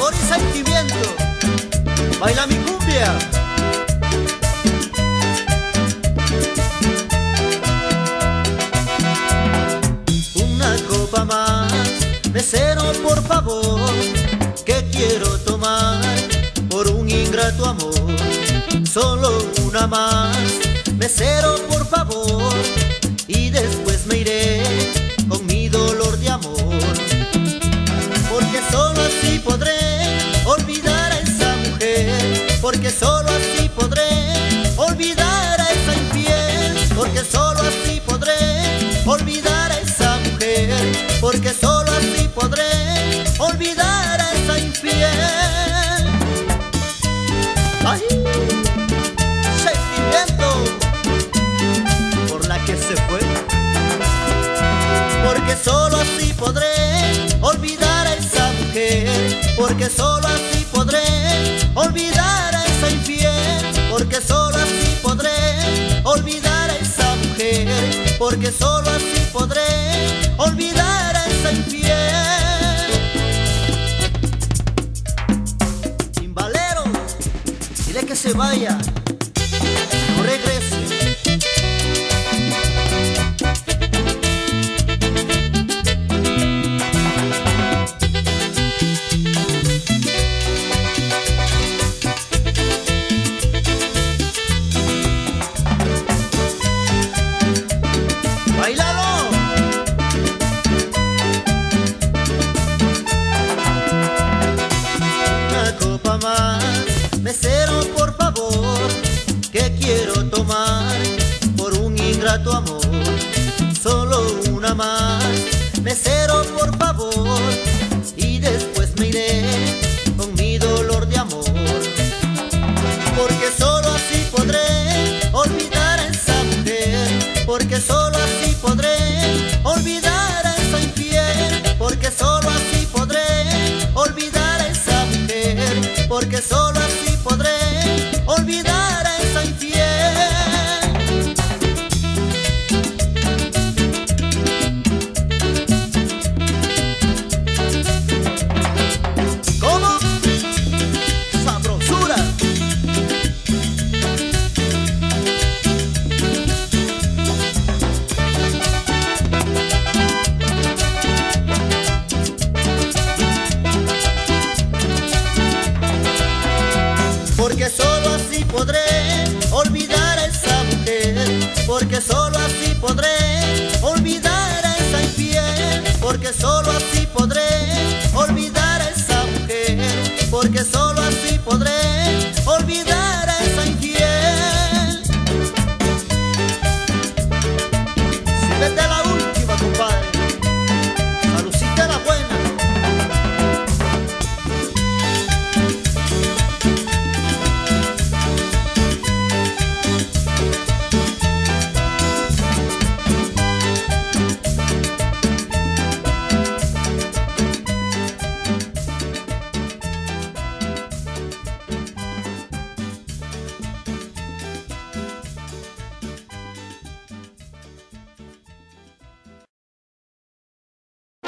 sabor y sentimiento. Baila mi cumbia. Una copa más, mesero por favor, que quiero tomar por un ingrato amor. Solo una más, mesero por favor, solo así podré olvidar a esa infiel, porque solo así podré olvidar a esa mujer, porque solo así podré olvidar a esa infiel. Timbalero, dile que se vaya, porque solo podré olvidar a esa mujer. Porque solo así podré olvidar a esa infiel. Porque solo así podré olvidar a esa mujer. Porque solo